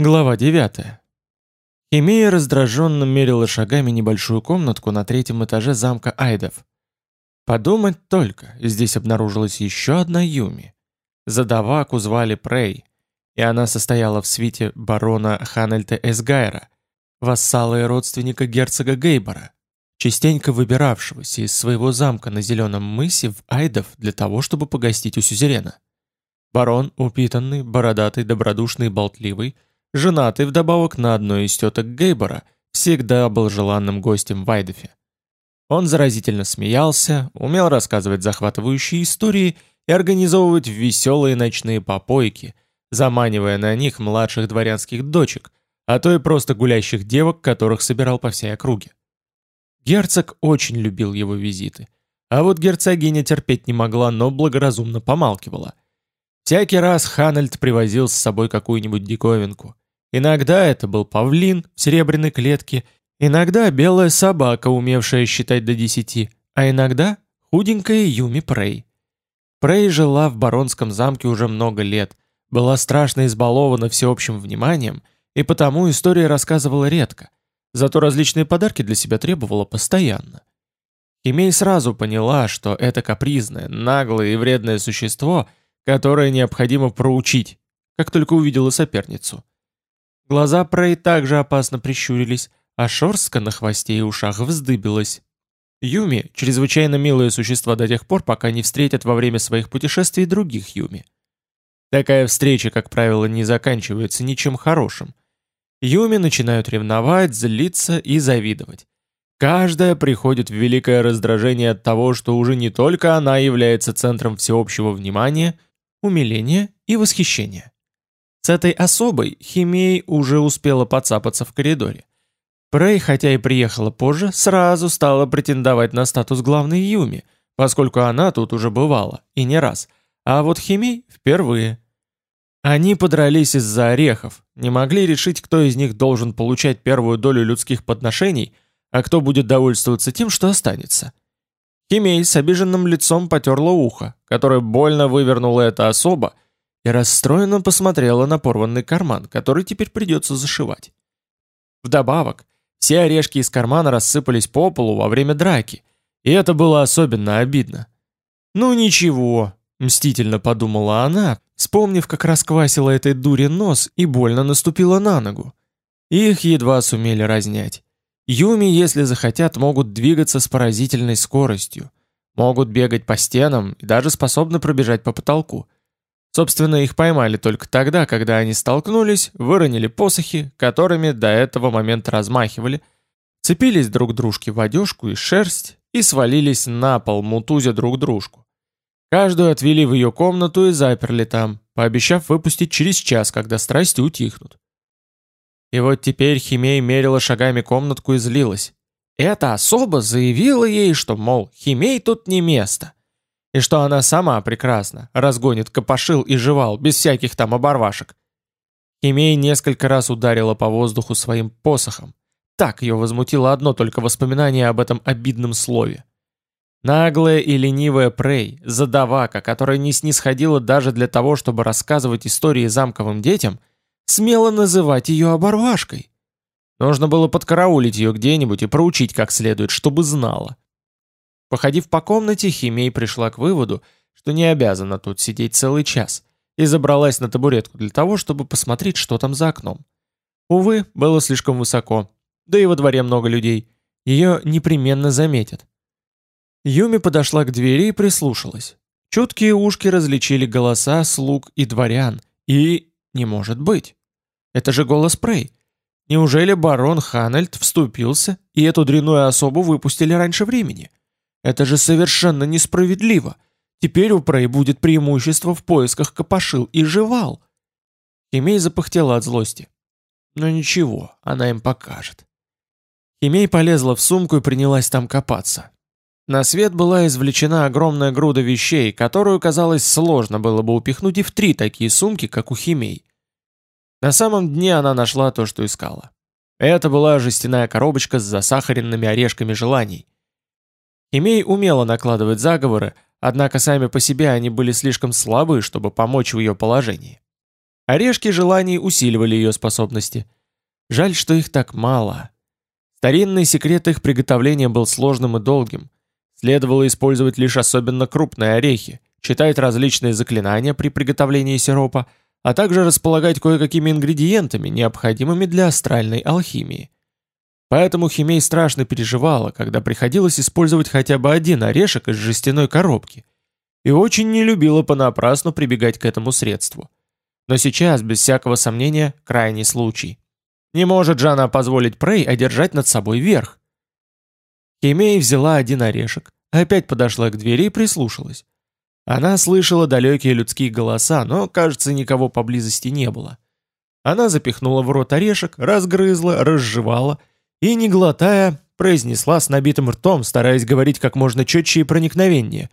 Глава 9. Химея раздраженно мерила шагами небольшую комнатку на третьем этаже замка Айдов. Подумать только, здесь обнаружилась еще одна Юми. Задаваку звали Прей, и она состояла в свите барона Ханельта Эсгайра, вассала и родственника герцога Гейбора, частенько выбиравшегося из своего замка на Зеленом мысе в Айдов для того, чтобы погостить у сюзерена. Барон, упитанный, бородатый, добродушный болтливый – женатый вдобавок на одной из теток Гейбора, всегда был желанным гостем в Айдефе. Он заразительно смеялся, умел рассказывать захватывающие истории и организовывать веселые ночные попойки, заманивая на них младших дворянских дочек, а то и просто гулящих девок, которых собирал по всей округе. Герцог очень любил его визиты, а вот герцогиня терпеть не могла, но благоразумно помалкивала. Всякий раз Ханальд привозил с собой какую-нибудь диковинку. Иногда это был павлин в серебряной клетке, иногда белая собака, умевшая считать до десяти, а иногда худенькая Юми Прей. Прей жила в баронском замке уже много лет, была страшно избалована всеобщим вниманием, и потому истории рассказывала редко, зато различные подарки для себя требовала постоянно. Химей сразу поняла, что это капризное, наглое и вредное существо, которое необходимо проучить, как только увидела соперницу. Глаза Прей также опасно прищурились, а шорстка на хвосте и ушах вздыбилась. Юми – чрезвычайно милые существа до тех пор, пока не встретят во время своих путешествий других Юми. Такая встреча, как правило, не заканчивается ничем хорошим. Юми начинают ревновать, злиться и завидовать. Каждая приходит в великое раздражение от того, что уже не только она является центром всеобщего внимания, умиления и восхищения. С этой особой Химей уже успела подцапаться в коридоре. Прей, хотя и приехала позже, сразу стала претендовать на статус главной Юми, поскольку она тут уже бывала, и не раз, а вот Химей впервые. Они подрались из-за орехов, не могли решить, кто из них должен получать первую долю людских подношений, а кто будет довольствоваться тем, что останется. Химей с обиженным лицом потерла ухо, которое больно вывернула эта особа, и расстроенно посмотрела на порванный карман, который теперь придется зашивать. Вдобавок, все орешки из кармана рассыпались по полу во время драки, и это было особенно обидно. «Ну ничего», — мстительно подумала она, вспомнив, как расквасила этой дуре нос и больно наступила на ногу. Их едва сумели разнять. Юми, если захотят, могут двигаться с поразительной скоростью, могут бегать по стенам и даже способны пробежать по потолку. Собственно, их поймали только тогда, когда они столкнулись, выронили посохи, которыми до этого момента размахивали, цепились друг дружке в одежку и шерсть и свалились на пол, мутузя друг дружку. Каждую отвели в ее комнату и заперли там, пообещав выпустить через час, когда страсти утихнут. И вот теперь Химей мерила шагами комнатку и злилась. Эта особа заявила ей, что, мол, Химей тут не место и что она сама прекрасна, разгонит копошил и жевал, без всяких там оборвашек. Химей несколько раз ударила по воздуху своим посохом. Так ее возмутило одно только воспоминание об этом обидном слове. Наглая и ленивая Прей, задавака, которая не снисходила даже для того, чтобы рассказывать истории замковым детям, смело называть ее оборвашкой. Нужно было подкараулить ее где-нибудь и проучить как следует, чтобы знала. Походив по комнате, Химей пришла к выводу, что не обязана тут сидеть целый час, и забралась на табуретку для того, чтобы посмотреть, что там за окном. Увы, было слишком высоко, да и во дворе много людей. Ее непременно заметят. Юми подошла к двери и прислушалась. Чуткие ушки различили голоса слуг и дворян, и... не может быть. Это же голос Прей. Неужели барон Ханельд вступился, и эту дряную особу выпустили раньше времени? Это же совершенно несправедливо. Теперь у Прей будет преимущество в поисках копошил и жевал. Химей запыхтела от злости. Но ничего, она им покажет. Химей полезла в сумку и принялась там копаться. На свет была извлечена огромная груда вещей, которую, казалось, сложно было бы упихнуть и в три такие сумки, как у Химей. На самом дне она нашла то, что искала. Это была жестяная коробочка с засахаренными орешками желаний. Имей умело накладывать заговоры, однако сами по себе они были слишком слабы, чтобы помочь в ее положении. Орешки желаний усиливали ее способности. Жаль, что их так мало. Старинный секрет их приготовления был сложным и долгим. Следовало использовать лишь особенно крупные орехи, читать различные заклинания при приготовлении сиропа, а также располагать кое-какими ингредиентами, необходимыми для астральной алхимии. Поэтому Химей страшно переживала, когда приходилось использовать хотя бы один орешек из жестяной коробки, и очень не любила понапрасну прибегать к этому средству. Но сейчас, без всякого сомнения, крайний случай. Не может же позволить Прей одержать над собой верх. Химей взяла один орешек, опять подошла к двери и прислушалась. Она слышала далекие людские голоса, но, кажется, никого поблизости не было. Она запихнула в рот орешек, разгрызла, разжевала и, не глотая, произнесла с набитым ртом, стараясь говорить как можно четче и проникновеннее.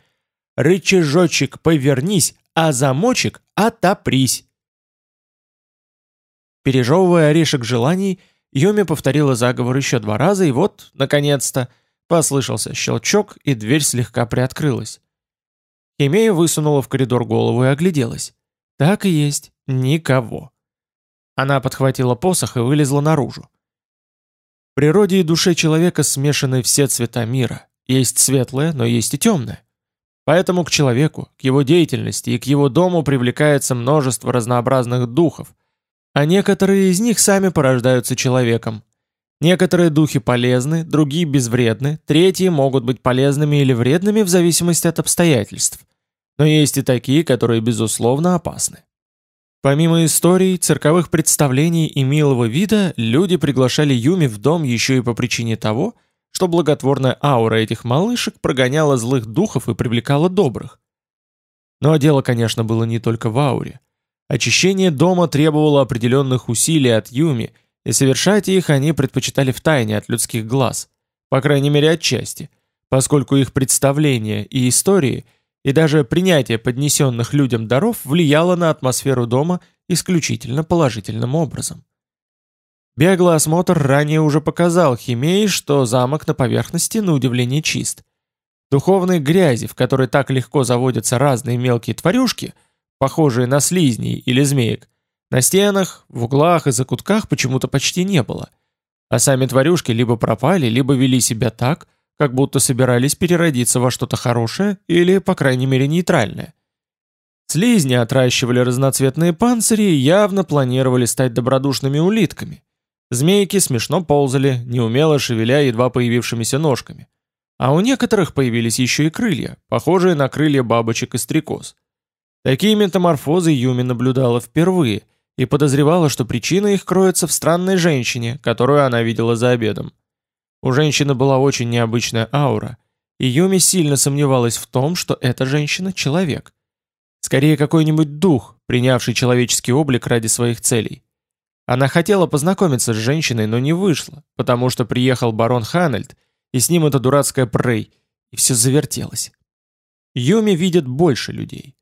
«Рычажочек, повернись, а замочек отопрись!» Пережевывая орешек желаний, Йоми повторила заговор еще два раза, и вот, наконец-то, послышался щелчок, и дверь слегка приоткрылась. Химея высунула в коридор голову и огляделась. Так и есть, никого. Она подхватила посох и вылезла наружу. В природе и душе человека смешаны все цвета мира. Есть светлое, но есть и темное. Поэтому к человеку, к его деятельности и к его дому привлекается множество разнообразных духов, а некоторые из них сами порождаются человеком. Некоторые духи полезны, другие безвредны, третьи могут быть полезными или вредными в зависимости от обстоятельств. Но есть и такие, которые безусловно опасны. Помимо историй, цирковых представлений и милого вида, люди приглашали Юми в дом еще и по причине того, что благотворная аура этих малышек прогоняла злых духов и привлекала добрых. Но дело, конечно, было не только в ауре. Очищение дома требовало определенных усилий от Юми – и совершать их они предпочитали в тайне от людских глаз, по крайней мере отчасти, поскольку их представления и истории, и даже принятие поднесенных людям даров влияло на атмосферу дома исключительно положительным образом. Беглый осмотр ранее уже показал Химеи, что замок на поверхности на удивление чист. Духовной грязи, в которой так легко заводятся разные мелкие тварюшки, похожие на слизней или змеек, на стенах, в углах и закутках почему-то почти не было. А сами тварюшки либо пропали, либо вели себя так, как будто собирались переродиться во что-то хорошее или, по крайней мере, нейтральное. Слизни отращивали разноцветные панцири и явно планировали стать добродушными улитками. Змейки смешно ползали, неумело шевеля едва появившимися ножками. А у некоторых появились еще и крылья, похожие на крылья бабочек и стрекоз. Такие метаморфозы Юми наблюдала впервые – и подозревала, что причина их кроется в странной женщине, которую она видела за обедом. У женщины была очень необычная аура, и Юми сильно сомневалась в том, что эта женщина — человек. Скорее, какой-нибудь дух, принявший человеческий облик ради своих целей. Она хотела познакомиться с женщиной, но не вышло, потому что приехал барон Ханельд, и с ним эта дурацкая Прей, и все завертелось. Юми видит больше людей.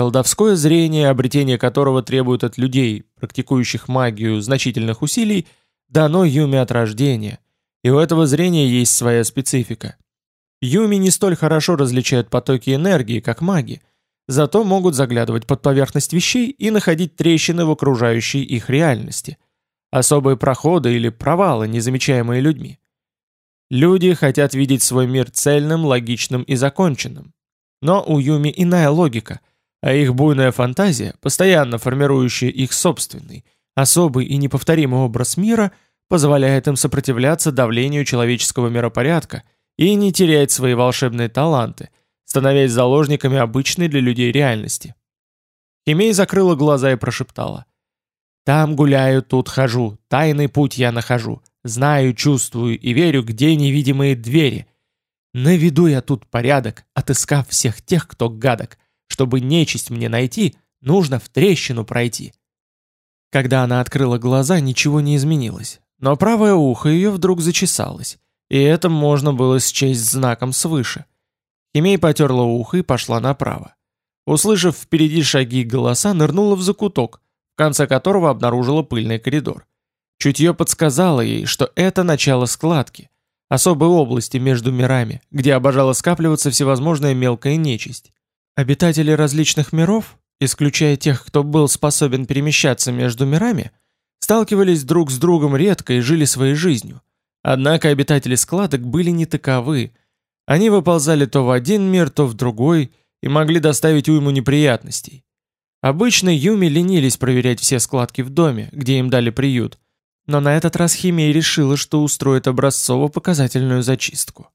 Колдовское зрение, обретение которого требует от людей, практикующих магию, значительных усилий, дано Юми от рождения, и у этого зрения есть своя специфика. Юми не столь хорошо различают потоки энергии, как маги, зато могут заглядывать под поверхность вещей и находить трещины в окружающей их реальности, особые проходы или провалы, незамечаемые людьми. Люди хотят видеть свой мир цельным, логичным и законченным. Но у Юми иная логика – а их буйная фантазия, постоянно формирующая их собственный, особый и неповторимый образ мира, позволяет им сопротивляться давлению человеческого миропорядка и не терять свои волшебные таланты, становясь заложниками обычной для людей реальности. Химей закрыла глаза и прошептала. «Там гуляю, тут хожу, тайный путь я нахожу, знаю, чувствую и верю, где невидимые двери. Наведу я тут порядок, отыскав всех тех, кто гадок, чтобы нечисть мне найти, нужно в трещину пройти. Когда она открыла глаза, ничего не изменилось, но правое ухо ее вдруг зачесалось, и это можно было счесть знаком свыше. Химей потерла ухо и пошла направо. Услышав впереди шаги и голоса, нырнула в закуток, в конце которого обнаружила пыльный коридор. Чутье подсказало ей, что это начало складки, особой области между мирами, где обожала скапливаться всевозможная мелкая нечисть. Обитатели различных миров, исключая тех, кто был способен перемещаться между мирами, сталкивались друг с другом редко и жили своей жизнью. Однако обитатели складок были не таковы. Они выползали то в один мир, то в другой и могли доставить уйму неприятностей. Обычно Юми ленились проверять все складки в доме, где им дали приют, но на этот раз Химия решила, что устроит образцово-показательную зачистку.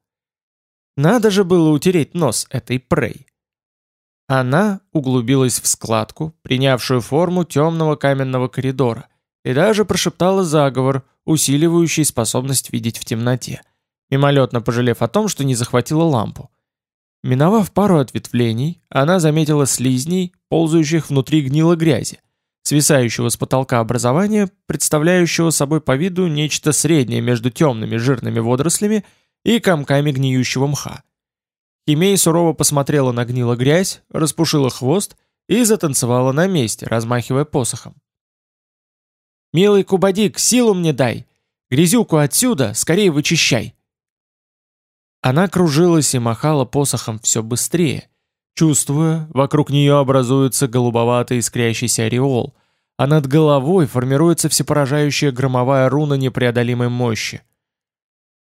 Надо же было утереть нос этой прей. Она углубилась в складку, принявшую форму темного каменного коридора, и даже прошептала заговор, усиливающий способность видеть в темноте, мимолетно пожалев о том, что не захватила лампу. Миновав пару ответвлений, она заметила слизней, ползающих внутри гнила грязи, свисающего с потолка образования, представляющего собой по виду нечто среднее между темными жирными водорослями и комками гниющего мха. Химей сурово посмотрела на гнило грязь, распушила хвост и затанцевала на месте, размахивая посохом. «Милый Кубадик, силу мне дай! Грязюку отсюда, скорее вычищай!» Она кружилась и махала посохом все быстрее, чувствуя, вокруг нее образуется голубоватый искрящийся ореол, а над головой формируется всепоражающая громовая руна непреодолимой мощи.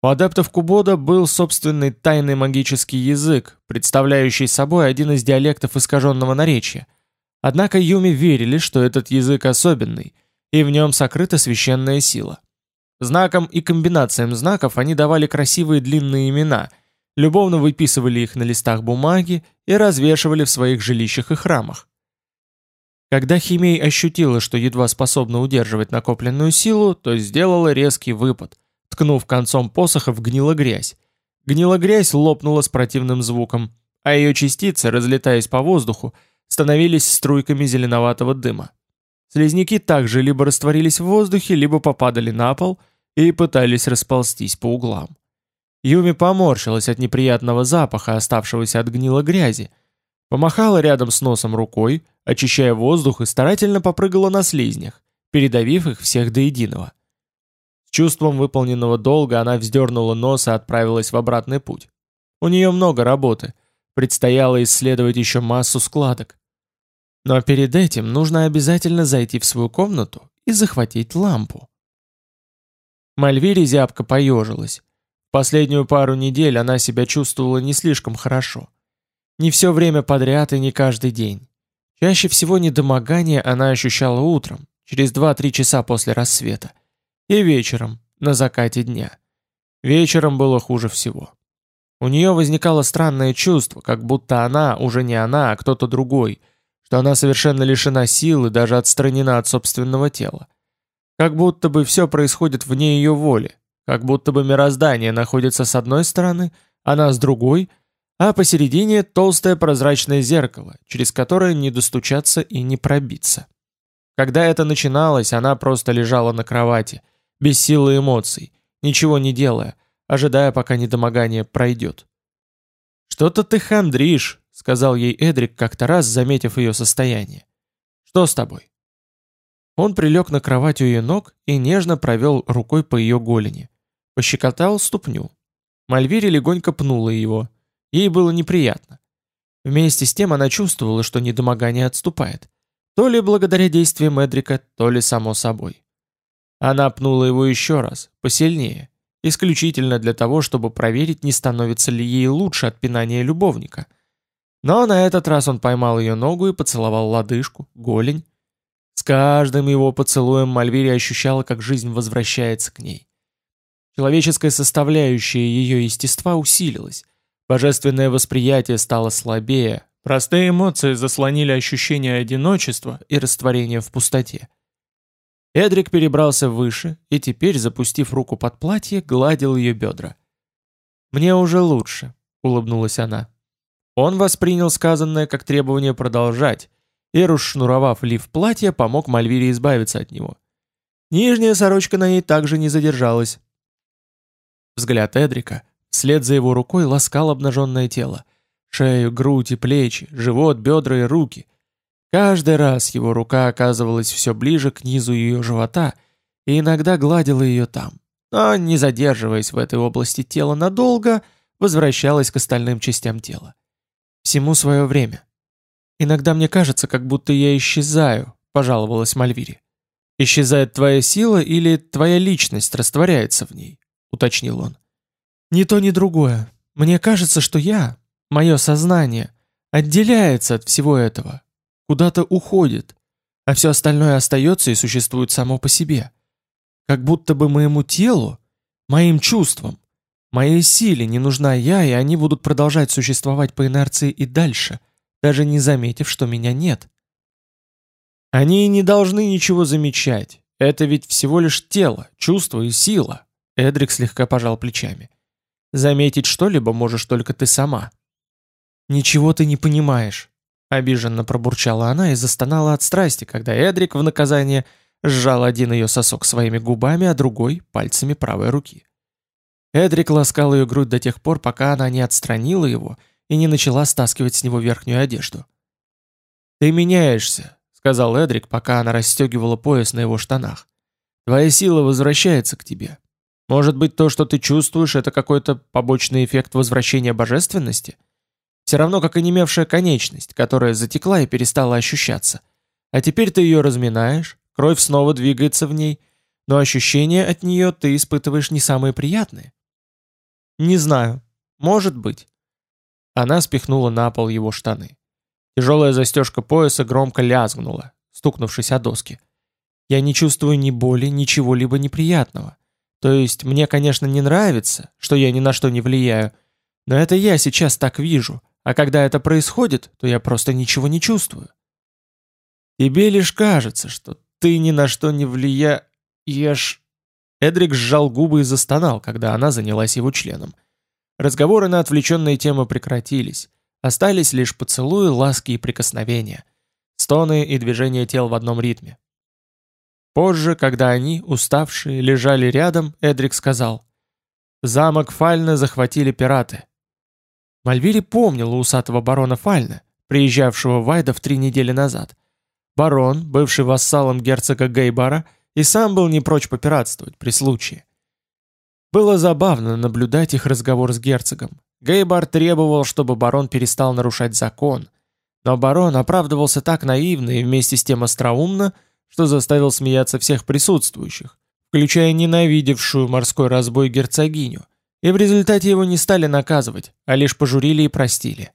У адептов Кубода был собственный тайный магический язык, представляющий собой один из диалектов искаженного наречия. Однако Юми верили, что этот язык особенный, и в нем сокрыта священная сила. Знаком и комбинациям знаков они давали красивые длинные имена, любовно выписывали их на листах бумаги и развешивали в своих жилищах и храмах. Когда Химей ощутила, что едва способна удерживать накопленную силу, то сделала резкий выпад – ткнув концом посоха в гнила грязь. Гнила грязь лопнула с противным звуком, а ее частицы, разлетаясь по воздуху, становились струйками зеленоватого дыма. Слизняки также либо растворились в воздухе, либо попадали на пол и пытались расползтись по углам. Юми поморщилась от неприятного запаха, оставшегося от гнила грязи, помахала рядом с носом рукой, очищая воздух и старательно попрыгала на слизнях, передавив их всех до единого. С чувством выполненного долга она вздернула нос и отправилась в обратный путь. У нее много работы. Предстояло исследовать еще массу складок. Но перед этим нужно обязательно зайти в свою комнату и захватить лампу. Мальвири зябко поежилась. Последнюю пару недель она себя чувствовала не слишком хорошо. Не все время подряд и не каждый день. Чаще всего недомогание она ощущала утром, через 2-3 часа после рассвета. И вечером, на закате дня. Вечером было хуже всего. У нее возникало странное чувство, как будто она уже не она, а кто-то другой, что она совершенно лишена силы, даже отстранена от собственного тела. Как будто бы все происходит вне ее воли, как будто бы мироздание находится с одной стороны, она с другой, а посередине толстое прозрачное зеркало, через которое не достучаться и не пробиться. Когда это начиналось, она просто лежала на кровати – без силы эмоций, ничего не делая, ожидая, пока недомогание пройдет. «Что-то ты хандришь», — сказал ей Эдрик как-то раз, заметив ее состояние. «Что с тобой?» Он прилег на кровать у ее ног и нежно провел рукой по ее голени. Пощекотал ступню. Мальвири легонько пнула его. Ей было неприятно. Вместе с тем она чувствовала, что недомогание отступает. То ли благодаря действиям Эдрика, то ли само собой. Она пнула его еще раз, посильнее, исключительно для того, чтобы проверить, не становится ли ей лучше от пинания любовника. Но на этот раз он поймал ее ногу и поцеловал лодыжку, голень. С каждым его поцелуем Мальвири ощущала, как жизнь возвращается к ней. Человеческая составляющая ее естества усилилась, божественное восприятие стало слабее, простые эмоции заслонили ощущение одиночества и растворения в пустоте. Эдрик перебрался выше и теперь, запустив руку под платье, гладил ее бедра. «Мне уже лучше», — улыбнулась она. Он воспринял сказанное как требование продолжать, и, расшнуровав лиф платья, помог Мальвире избавиться от него. Нижняя сорочка на ней также не задержалась. Взгляд Эдрика, вслед за его рукой, ласкал обнаженное тело. Шею, грудь и плечи, живот, бедра и руки — Каждый раз его рука оказывалась все ближе к низу ее живота и иногда гладила ее там, но, не задерживаясь в этой области тела надолго, возвращалась к остальным частям тела. Всему свое время. «Иногда мне кажется, как будто я исчезаю», — пожаловалась Мальвири. «Исчезает твоя сила или твоя личность растворяется в ней?» — уточнил он. «Ни то, ни другое. Мне кажется, что я, мое сознание, отделяется от всего этого, куда-то уходит, а все остальное остается и существует само по себе. Как будто бы моему телу, моим чувствам, моей силе не нужна я, и они будут продолжать существовать по инерции и дальше, даже не заметив, что меня нет. Они и не должны ничего замечать. Это ведь всего лишь тело, чувство и сила. Эдрик слегка пожал плечами. Заметить что-либо можешь только ты сама. Ничего ты не понимаешь. Обиженно пробурчала она и застонала от страсти, когда Эдрик в наказание сжал один ее сосок своими губами, а другой — пальцами правой руки. Эдрик ласкал ее грудь до тех пор, пока она не отстранила его и не начала стаскивать с него верхнюю одежду. «Ты меняешься», — сказал Эдрик, пока она расстегивала пояс на его штанах. «Твоя сила возвращается к тебе. Может быть, то, что ты чувствуешь, это какой-то побочный эффект возвращения божественности? Все равно, как и немевшая конечность, которая затекла и перестала ощущаться. А теперь ты ее разминаешь, кровь снова двигается в ней, но ощущения от нее ты испытываешь не самые приятные. Не знаю. Может быть. Она спихнула на пол его штаны. Тяжелая застежка пояса громко лязгнула, стукнувшись о доски. Я не чувствую ни боли, ничего либо неприятного. То есть мне, конечно, не нравится, что я ни на что не влияю, но это я сейчас так вижу, а когда это происходит, то я просто ничего не чувствую. Тебе лишь кажется, что ты ни на что не влияешь... Эдрик сжал губы и застонал, когда она занялась его членом. Разговоры на отвлеченные темы прекратились. Остались лишь поцелуи, ласки и прикосновения. Стоны и движения тел в одном ритме. Позже, когда они, уставшие, лежали рядом, Эдрик сказал. «Замок Фальна захватили пираты». Мальвири помнила усатого барона Фальна, приезжавшего в Вайдов три недели назад. Барон, бывший вассалом герцога Гейбара, и сам был не прочь попиратствовать при случае. Было забавно наблюдать их разговор с герцогом. Гейбар требовал, чтобы барон перестал нарушать закон, но барон оправдывался так наивно и вместе с тем остроумно, что заставил смеяться всех присутствующих, включая ненавидевшую морской разбой герцогиню, и в результате его не стали наказывать, а лишь пожурили и простили.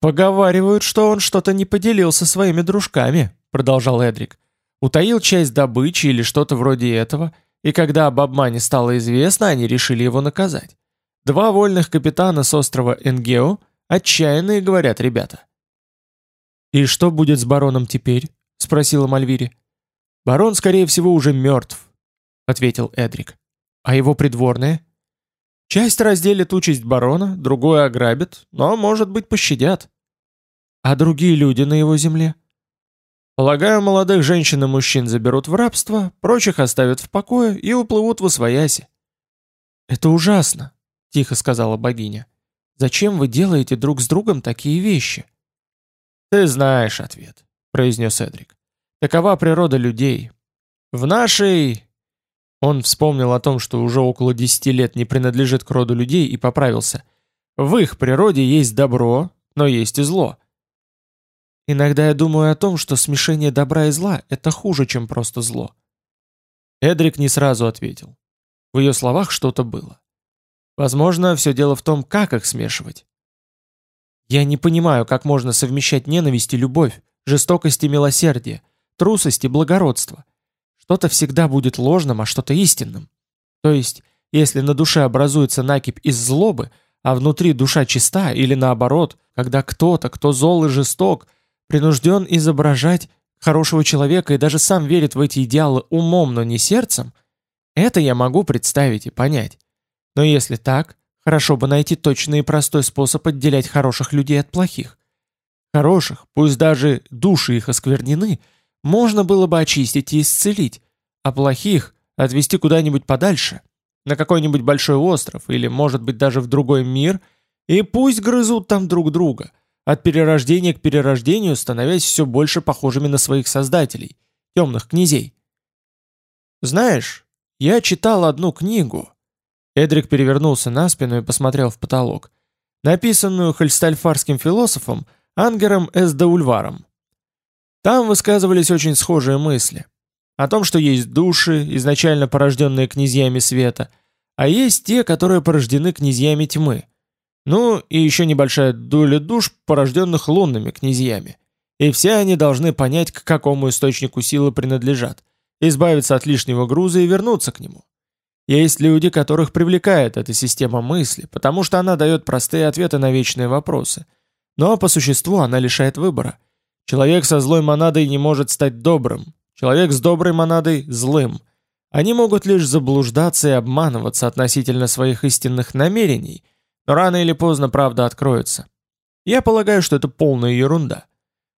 «Поговаривают, что он что-то не поделился своими дружками», — продолжал Эдрик. «Утаил часть добычи или что-то вроде этого, и когда об обмане стало известно, они решили его наказать. Два вольных капитана с острова Энгео отчаянные, говорят ребята». «И что будет с бароном теперь?» — спросила Мальвири. «Барон, скорее всего, уже мертв», — ответил Эдрик. «А его придворные?» Часть разделит участь барона, другую ограбит, но, может быть, пощадят. А другие люди на его земле? Полагаю, молодых женщин и мужчин заберут в рабство, прочих оставят в покое и уплывут в освояси. «Это ужасно», — тихо сказала богиня. «Зачем вы делаете друг с другом такие вещи?» «Ты знаешь ответ», — произнес Эдрик. «Такова природа людей. В нашей он вспомнил о том, что уже около десяти лет не принадлежит к роду людей и поправился. В их природе есть добро, но есть и зло. Иногда я думаю о том, что смешение добра и зла — это хуже, чем просто зло. Эдрик не сразу ответил. В ее словах что-то было. Возможно, все дело в том, как их смешивать. Я не понимаю, как можно совмещать ненависть и любовь, жестокость и милосердие, трусость и благородство. Что-то всегда будет ложным, а что-то истинным. То есть, если на душе образуется накипь из злобы, а внутри душа чиста, или наоборот, когда кто-то, кто зол и жесток, принужден изображать хорошего человека и даже сам верит в эти идеалы умом, но не сердцем, это я могу представить и понять. Но если так, хорошо бы найти точный и простой способ отделять хороших людей от плохих. Хороших, пусть даже души их осквернены, можно было бы очистить и исцелить, а плохих отвезти куда-нибудь подальше, на какой-нибудь большой остров или, может быть, даже в другой мир, и пусть грызут там друг друга, от перерождения к перерождению становясь все больше похожими на своих создателей, темных князей. Знаешь, я читал одну книгу. Эдрик перевернулся на спину и посмотрел в потолок. Написанную хальстальфарским философом Ангером Эсдаульваром. Там высказывались очень схожие мысли. О том, что есть души, изначально порожденные князьями света, а есть те, которые порождены князьями тьмы. Ну, и еще небольшая доля душ, порожденных лунными князьями. И все они должны понять, к какому источнику силы принадлежат, избавиться от лишнего груза и вернуться к нему. Есть люди, которых привлекает эта система мысли, потому что она дает простые ответы на вечные вопросы. Но по существу она лишает выбора. Человек со злой монадой не может стать добрым, человек с доброй монадой – злым. Они могут лишь заблуждаться и обманываться относительно своих истинных намерений, но рано или поздно правда откроется. Я полагаю, что это полная ерунда.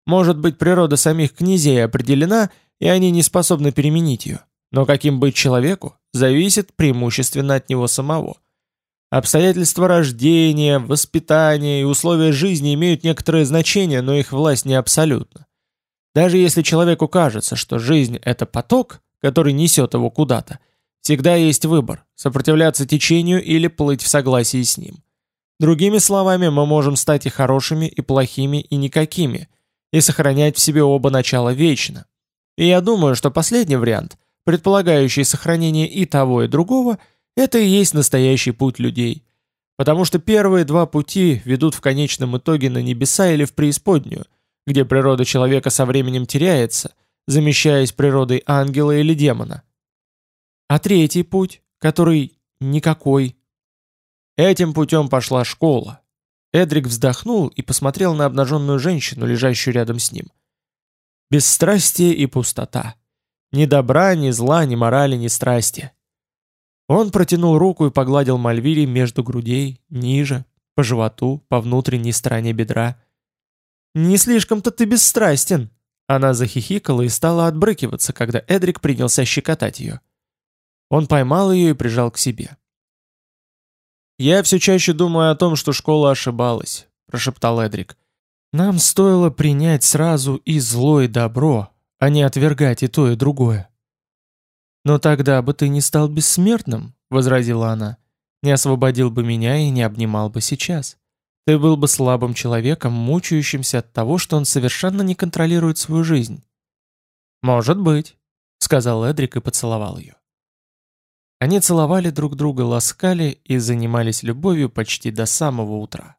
Может быть, природа самих князей определена, и они не способны переменить ее. Но каким быть человеку, зависит преимущественно от него самого. Обстоятельства рождения, воспитания и условия жизни имеют некоторое значение, но их власть не абсолютна. Даже если человеку кажется, что жизнь – это поток, который несет его куда-то, всегда есть выбор – сопротивляться течению или плыть в согласии с ним. Другими словами, мы можем стать и хорошими, и плохими, и никакими – и сохранять в себе оба начала вечно. И я думаю, что последний вариант, предполагающий сохранение и того, и другого, это и есть настоящий путь людей. Потому что первые два пути ведут в конечном итоге на небеса или в преисподнюю, где природа человека со временем теряется, замещаясь природой ангела или демона. А третий путь, который никакой. Этим путем пошла школа, Эдрик вздохнул и посмотрел на обнаженную женщину, лежащую рядом с ним. Бесстрастие и пустота. Ни добра, ни зла, ни морали, ни страсти. Он протянул руку и погладил Мальвири между грудей, ниже, по животу, по внутренней стороне бедра. «Не слишком-то ты бесстрастен!» Она захихикала и стала отбрыкиваться, когда Эдрик принялся щекотать ее. Он поймал ее и прижал к себе. «Я все чаще думаю о том, что школа ошибалась», — прошептал Эдрик. «Нам стоило принять сразу и зло, и добро, а не отвергать и то, и другое». «Но тогда бы ты не стал бессмертным», — возразила она. «Не освободил бы меня и не обнимал бы сейчас. Ты был бы слабым человеком, мучающимся от того, что он совершенно не контролирует свою жизнь». «Может быть», — сказал Эдрик и поцеловал ее. Они целовали друг друга, ласкали и занимались любовью почти до самого утра.